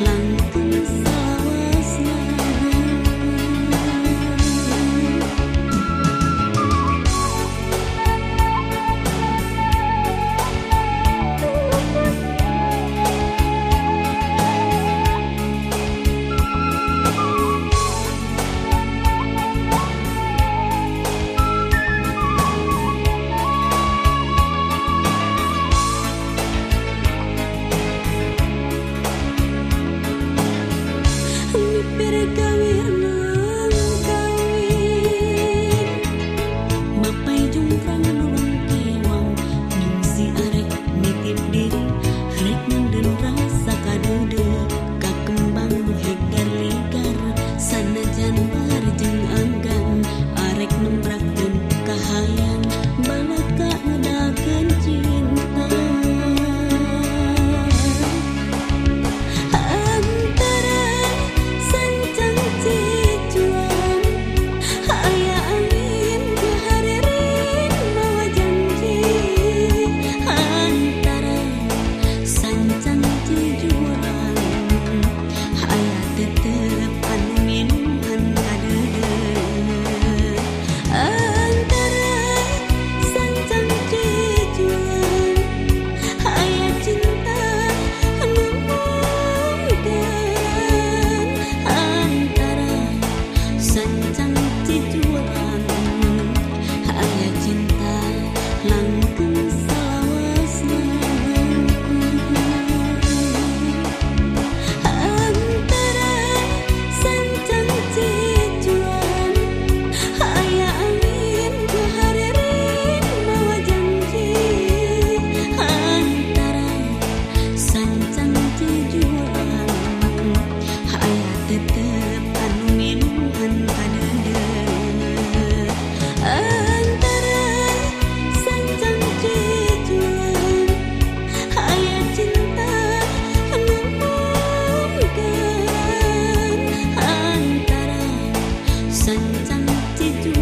能。c'était tout.